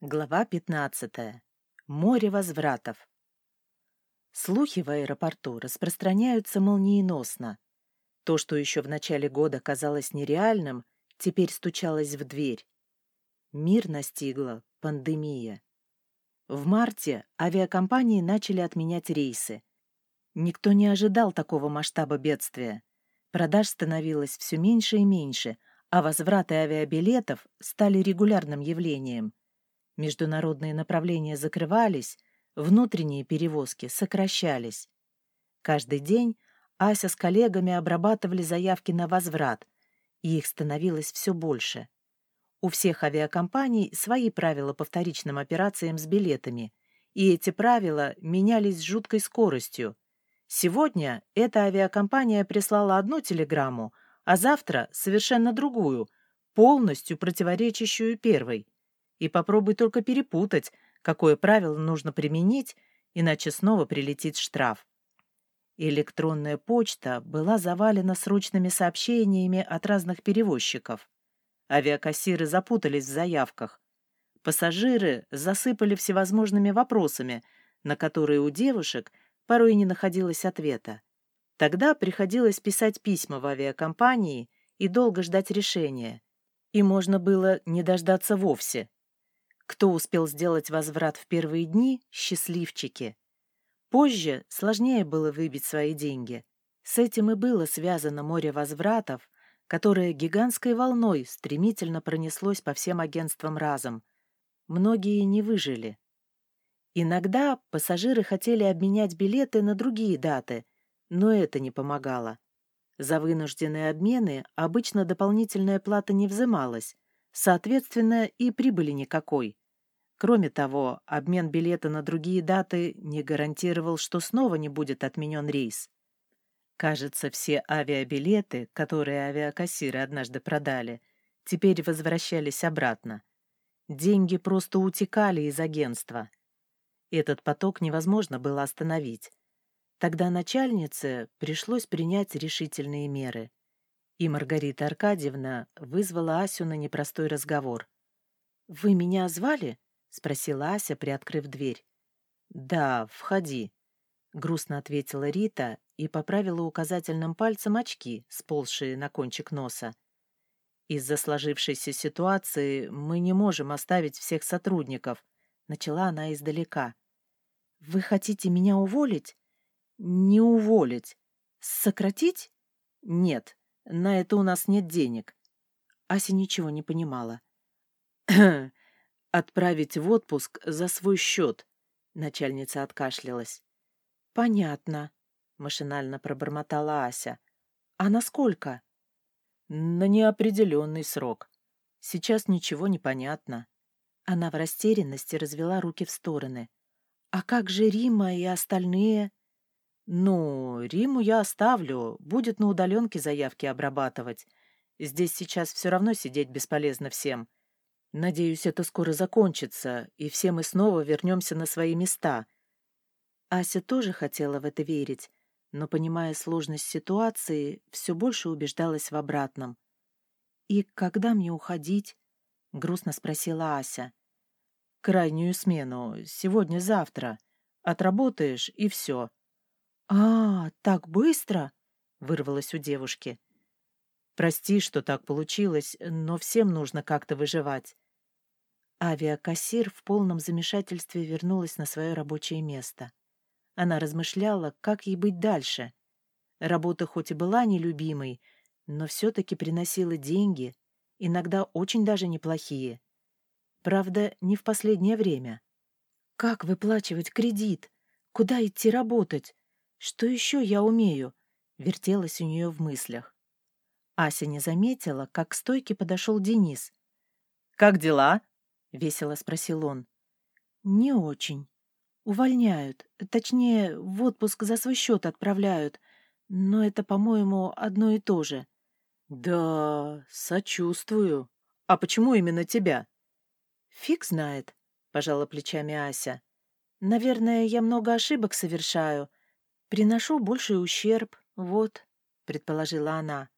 Глава 15. Море возвратов. Слухи в аэропорту распространяются молниеносно. То, что еще в начале года казалось нереальным, теперь стучалось в дверь. Мир настигла пандемия. В марте авиакомпании начали отменять рейсы. Никто не ожидал такого масштаба бедствия. Продаж становилось все меньше и меньше, а возвраты авиабилетов стали регулярным явлением – Международные направления закрывались, внутренние перевозки сокращались. Каждый день Ася с коллегами обрабатывали заявки на возврат, и их становилось все больше. У всех авиакомпаний свои правила по вторичным операциям с билетами, и эти правила менялись с жуткой скоростью. Сегодня эта авиакомпания прислала одну телеграмму, а завтра совершенно другую, полностью противоречащую первой. И попробуй только перепутать, какое правило нужно применить, иначе снова прилетит штраф. Электронная почта была завалена срочными сообщениями от разных перевозчиков. Авиакассиры запутались в заявках. Пассажиры засыпали всевозможными вопросами, на которые у девушек порой не находилось ответа. Тогда приходилось писать письма в авиакомпании и долго ждать решения. И можно было не дождаться вовсе. Кто успел сделать возврат в первые дни – счастливчики. Позже сложнее было выбить свои деньги. С этим и было связано море возвратов, которое гигантской волной стремительно пронеслось по всем агентствам разом. Многие не выжили. Иногда пассажиры хотели обменять билеты на другие даты, но это не помогало. За вынужденные обмены обычно дополнительная плата не взималась, соответственно, и прибыли никакой. Кроме того, обмен билета на другие даты не гарантировал, что снова не будет отменен рейс. Кажется, все авиабилеты, которые авиакассиры однажды продали, теперь возвращались обратно. Деньги просто утекали из агентства. Этот поток невозможно было остановить. Тогда начальнице пришлось принять решительные меры. И Маргарита Аркадьевна вызвала Асю на непростой разговор. «Вы меня звали?» — спросила Ася, приоткрыв дверь. «Да, входи», — грустно ответила Рита и поправила указательным пальцем очки, сползшие на кончик носа. «Из-за сложившейся ситуации мы не можем оставить всех сотрудников», — начала она издалека. «Вы хотите меня уволить?» «Не уволить. Сократить?» «Нет, на это у нас нет денег». Ася ничего не понимала. отправить в отпуск за свой счет. Начальница откашлялась. Понятно, машинально пробормотала Ася. А на сколько? На неопределенный срок. Сейчас ничего не понятно. Она в растерянности развела руки в стороны. А как же Рима и остальные? Ну, Риму я оставлю, будет на удаленке заявки обрабатывать. Здесь сейчас все равно сидеть бесполезно всем. Надеюсь, это скоро закончится, и все мы снова вернемся на свои места. Ася тоже хотела в это верить, но, понимая сложность ситуации, все больше убеждалась в обратном. «И когда мне уходить?» — грустно спросила Ася. «Крайнюю смену. Сегодня-завтра. Отработаешь, и все». «А, так быстро?» — вырвалось у девушки. Прости, что так получилось, но всем нужно как-то выживать. Авиакассир в полном замешательстве вернулась на свое рабочее место. Она размышляла, как ей быть дальше. Работа хоть и была нелюбимой, но все-таки приносила деньги, иногда очень даже неплохие. Правда, не в последнее время. Как выплачивать кредит? Куда идти работать? Что еще я умею? Вертелась у нее в мыслях. Ася не заметила, как к стойке подошел Денис. «Как дела?» — весело спросил он. «Не очень. Увольняют. Точнее, в отпуск за свой счет отправляют. Но это, по-моему, одно и то же». «Да, сочувствую. А почему именно тебя?» «Фиг знает», — пожала плечами Ася. «Наверное, я много ошибок совершаю. Приношу больший ущерб, вот», — предположила она.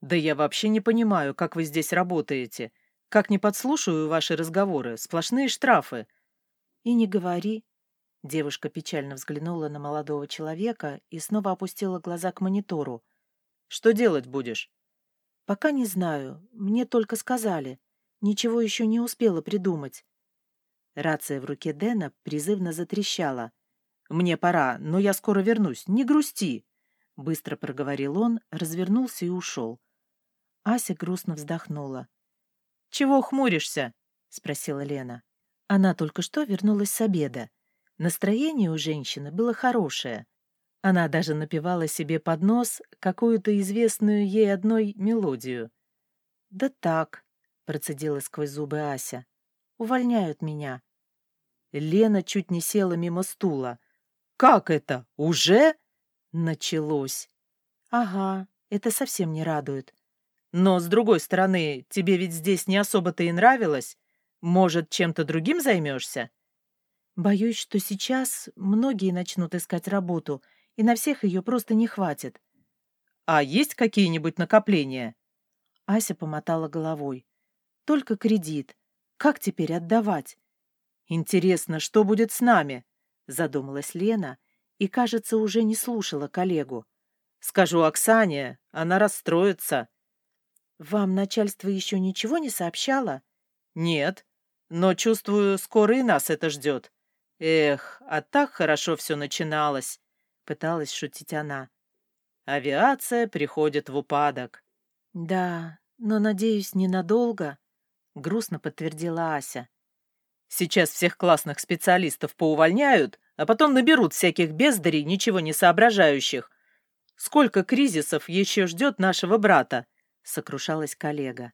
«Да я вообще не понимаю, как вы здесь работаете. Как не подслушаю ваши разговоры, сплошные штрафы. И не говори. Девушка печально взглянула на молодого человека и снова опустила глаза к монитору. Что делать будешь? Пока не знаю. Мне только сказали. Ничего еще не успела придумать. Рация в руке Дэна призывно затрещала. «Мне пора, но я скоро вернусь. Не грусти!» Быстро проговорил он, развернулся и ушел. Ася грустно вздохнула. «Чего хмуришься?» — спросила Лена. Она только что вернулась с обеда. Настроение у женщины было хорошее. Она даже напевала себе под нос какую-то известную ей одной мелодию. «Да так», — процедила сквозь зубы Ася. «Увольняют меня». Лена чуть не села мимо стула. «Как это? Уже?» Началось. «Ага, это совсем не радует. Но, с другой стороны, тебе ведь здесь не особо-то и нравилось. Может, чем-то другим займешься?» «Боюсь, что сейчас многие начнут искать работу, и на всех ее просто не хватит». «А есть какие-нибудь накопления?» Ася помотала головой. «Только кредит. Как теперь отдавать?» «Интересно, что будет с нами?» — задумалась Лена и, кажется, уже не слушала коллегу. «Скажу Оксане, она расстроится». «Вам начальство еще ничего не сообщало?» «Нет, но чувствую, скоро и нас это ждет. Эх, а так хорошо все начиналось», — пыталась шутить она. «Авиация приходит в упадок». «Да, но, надеюсь, ненадолго», — грустно подтвердила Ася. «Сейчас всех классных специалистов поувольняют, а потом наберут всяких бездарей, ничего не соображающих. Сколько кризисов еще ждет нашего брата?» сокрушалась коллега.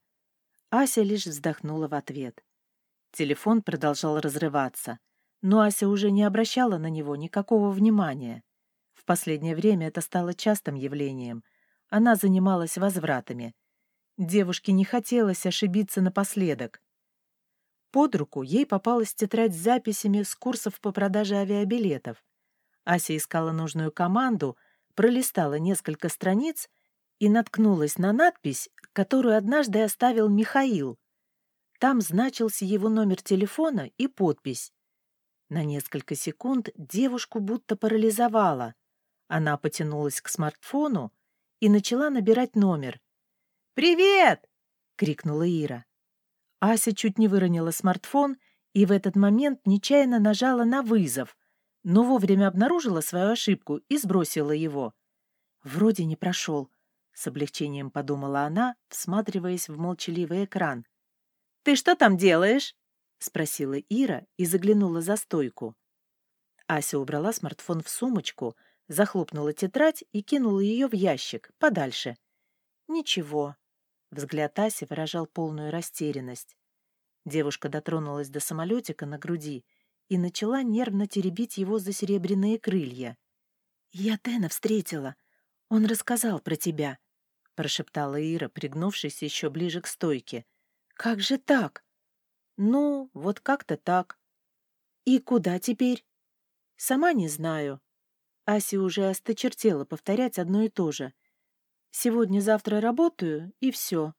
Ася лишь вздохнула в ответ. Телефон продолжал разрываться, но Ася уже не обращала на него никакого внимания. В последнее время это стало частым явлением. Она занималась возвратами. Девушке не хотелось ошибиться напоследок. Под руку ей попалась тетрадь с записями с курсов по продаже авиабилетов. Ася искала нужную команду, пролистала несколько страниц и наткнулась на надпись, которую однажды оставил Михаил. Там значился его номер телефона и подпись. На несколько секунд девушку будто парализовала. Она потянулась к смартфону и начала набирать номер. «Привет!» — крикнула Ира. Ася чуть не выронила смартфон и в этот момент нечаянно нажала на вызов, но вовремя обнаружила свою ошибку и сбросила его. Вроде не прошел, с облегчением подумала она, всматриваясь в молчаливый экран. «Ты что там делаешь?» — спросила Ира и заглянула за стойку. Ася убрала смартфон в сумочку, захлопнула тетрадь и кинула ее в ящик, подальше. «Ничего». Взгляд Аси выражал полную растерянность. Девушка дотронулась до самолетика на груди и начала нервно теребить его за серебряные крылья. «Я Дэна встретила. Он рассказал про тебя. — прошептала Ира, пригнувшись еще ближе к стойке. «Как же так?» «Ну, вот как-то так». «И куда теперь?» «Сама не знаю». Аси уже осточертела повторять одно и то же. «Сегодня-завтра работаю, и все».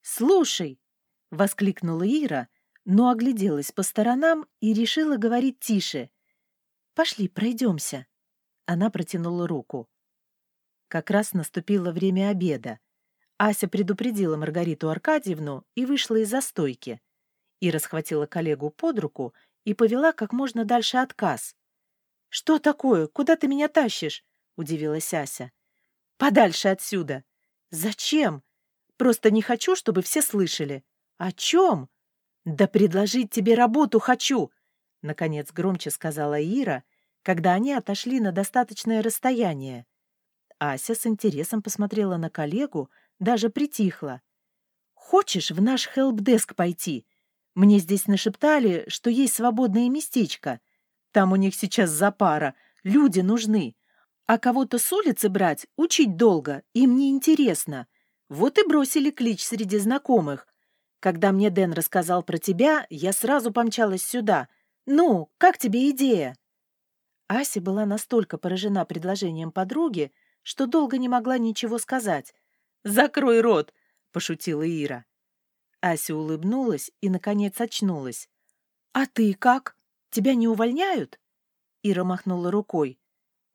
«Слушай!» — воскликнула Ира, но огляделась по сторонам и решила говорить тише. «Пошли, пройдемся». Она протянула руку. Как раз наступило время обеда. Ася предупредила Маргариту Аркадьевну и вышла из застойки. Ира схватила коллегу под руку и повела как можно дальше отказ. «Что такое? Куда ты меня тащишь?» — удивилась Ася. «Подальше отсюда». «Зачем? Просто не хочу, чтобы все слышали». «О чем?» «Да предложить тебе работу хочу!» — наконец громче сказала Ира, когда они отошли на достаточное расстояние. Ася с интересом посмотрела на коллегу, даже притихла. «Хочешь в наш хелпдеск пойти? Мне здесь нашептали, что есть свободное местечко. Там у них сейчас запара, люди нужны. А кого-то с улицы брать, учить долго, им не интересно. Вот и бросили клич среди знакомых. Когда мне Дэн рассказал про тебя, я сразу помчалась сюда. Ну, как тебе идея?» Ася была настолько поражена предложением подруги, что долго не могла ничего сказать. «Закрой рот!» — пошутила Ира. Ася улыбнулась и, наконец, очнулась. «А ты как? Тебя не увольняют?» Ира махнула рукой.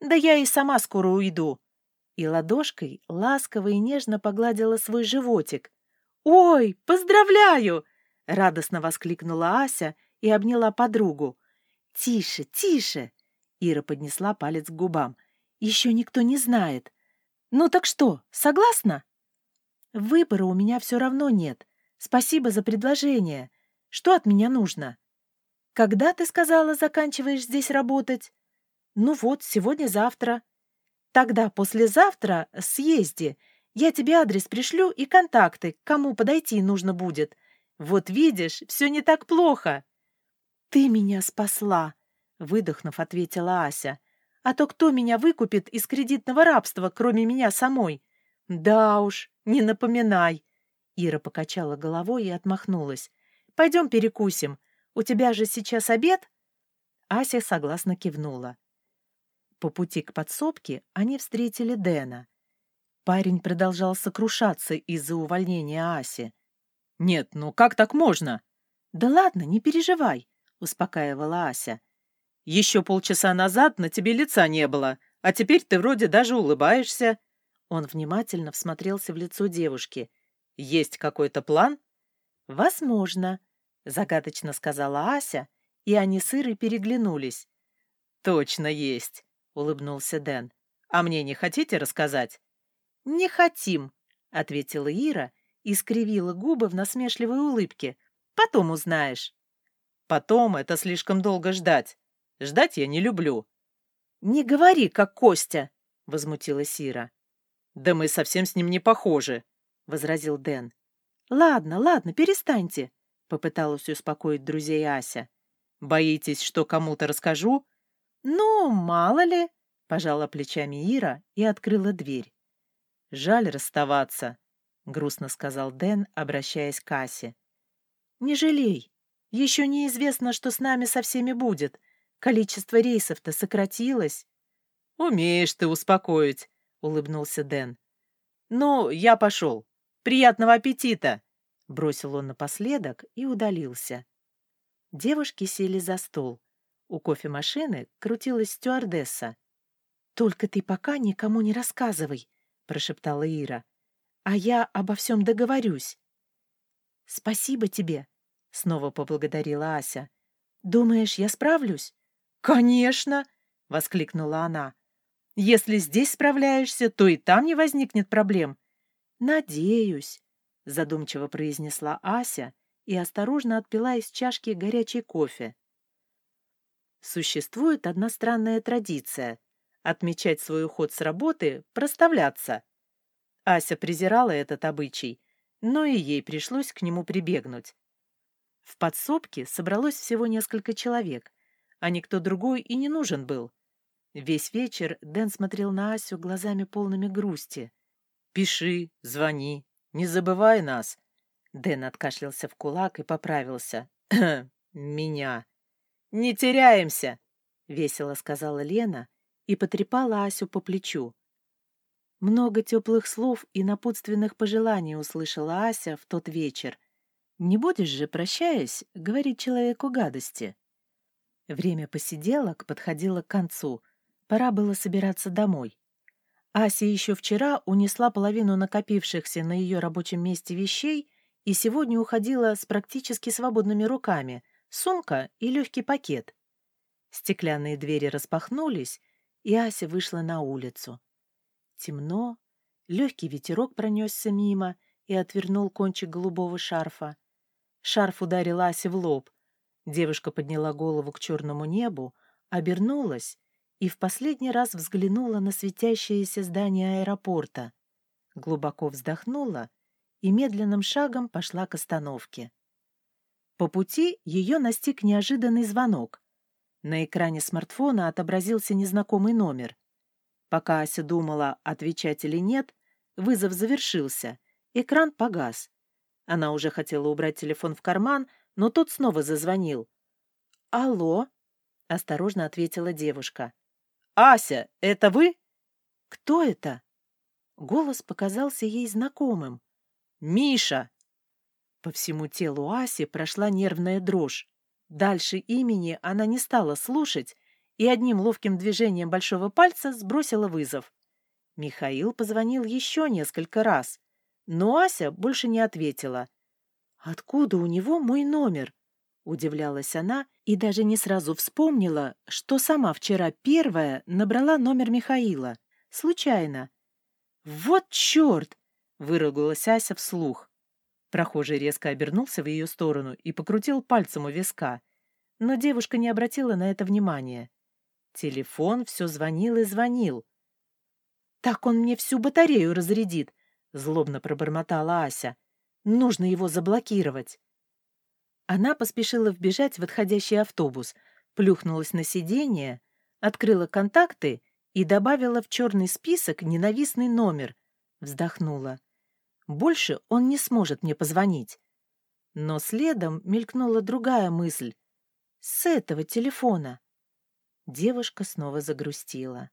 «Да я и сама скоро уйду». И ладошкой ласково и нежно погладила свой животик. «Ой, поздравляю!» — радостно воскликнула Ася и обняла подругу. «Тише, тише!» — Ира поднесла палец к губам. «Еще никто не знает. Ну так что, согласна?» «Выбора у меня все равно нет. Спасибо за предложение. Что от меня нужно?» «Когда, ты сказала, заканчиваешь здесь работать?» «Ну вот, сегодня-завтра». «Тогда послезавтра съезди. Я тебе адрес пришлю и контакты, кому подойти нужно будет. Вот видишь, все не так плохо». «Ты меня спасла», — выдохнув, ответила Ася. «А то кто меня выкупит из кредитного рабства, кроме меня самой?» «Да уж, не напоминай». Ира покачала головой и отмахнулась. «Пойдем перекусим. У тебя же сейчас обед?» Ася согласно кивнула. По пути к подсобке они встретили Дэна. Парень продолжал сокрушаться из-за увольнения Аси. «Нет, ну как так можно?» «Да ладно, не переживай успокаивала Ася. «Еще полчаса назад на тебе лица не было, а теперь ты вроде даже улыбаешься». Он внимательно всмотрелся в лицо девушки. «Есть какой-то план?» «Возможно», — загадочно сказала Ася, и они с Ирой переглянулись. «Точно есть», — улыбнулся Дэн. «А мне не хотите рассказать?» «Не хотим», — ответила Ира и скривила губы в насмешливой улыбке. «Потом узнаешь». Потом это слишком долго ждать. Ждать я не люблю. «Не говори, как Костя!» — возмутилась Ира. «Да мы совсем с ним не похожи», — возразил Дэн. «Ладно, ладно, перестаньте», — попыталась успокоить друзей Ася. «Боитесь, что кому-то расскажу?» «Ну, мало ли», — пожала плечами Ира и открыла дверь. «Жаль расставаться», — грустно сказал Дэн, обращаясь к Асе. «Не жалей. Еще неизвестно, что с нами со всеми будет. Количество рейсов-то сократилось. «Умеешь ты успокоить», — улыбнулся Дэн. «Ну, я пошел. Приятного аппетита!» Бросил он напоследок и удалился. Девушки сели за стол. У кофемашины крутилась стюардесса. «Только ты пока никому не рассказывай», — прошептала Ира. «А я обо всем договорюсь». «Спасибо тебе», Снова поблагодарила Ася. «Думаешь, я справлюсь?» «Конечно!» — воскликнула она. «Если здесь справляешься, то и там не возникнет проблем». «Надеюсь», — задумчиво произнесла Ася и осторожно отпила из чашки горячий кофе. Существует одна странная традиция — отмечать свой уход с работы, проставляться. Ася презирала этот обычай, но и ей пришлось к нему прибегнуть. В подсобке собралось всего несколько человек, а никто другой и не нужен был. Весь вечер Дэн смотрел на Асю глазами полными грусти. «Пиши, звони, не забывай нас!» Дэн откашлялся в кулак и поправился. «Меня!» «Не теряемся!» — весело сказала Лена и потрепала Асю по плечу. Много теплых слов и напутственных пожеланий услышала Ася в тот вечер — не будешь же, прощаясь, говорить человеку гадости. Время посиделок подходило к концу. Пора было собираться домой. Ася еще вчера унесла половину накопившихся на ее рабочем месте вещей и сегодня уходила с практически свободными руками, сумка и легкий пакет. Стеклянные двери распахнулись, и Ася вышла на улицу. Темно, легкий ветерок пронесся мимо и отвернул кончик голубого шарфа. Шарф ударил Асе в лоб. Девушка подняла голову к черному небу, обернулась и в последний раз взглянула на светящееся здание аэропорта. Глубоко вздохнула и медленным шагом пошла к остановке. По пути ее настиг неожиданный звонок. На экране смартфона отобразился незнакомый номер. Пока Ася думала, отвечать или нет, вызов завершился, экран погас. Она уже хотела убрать телефон в карман, но тот снова зазвонил. «Алло?» — осторожно ответила девушка. «Ася, это вы?» «Кто это?» Голос показался ей знакомым. «Миша!» По всему телу Аси прошла нервная дрожь. Дальше имени она не стала слушать и одним ловким движением большого пальца сбросила вызов. Михаил позвонил еще несколько раз, но Ася больше не ответила. «Откуда у него мой номер?» — удивлялась она и даже не сразу вспомнила, что сама вчера первая набрала номер Михаила. Случайно. «Вот черт!» — выругалась Ася вслух. Прохожий резко обернулся в ее сторону и покрутил пальцем у виска, но девушка не обратила на это внимания. Телефон все звонил и звонил. «Так он мне всю батарею разрядит!» — злобно пробормотала Ася. «Нужно его заблокировать!» Она поспешила вбежать в отходящий автобус, плюхнулась на сиденье, открыла контакты и добавила в черный список ненавистный номер. Вздохнула. Больше он не сможет мне позвонить. Но следом мелькнула другая мысль. С этого телефона. Девушка снова загрустила.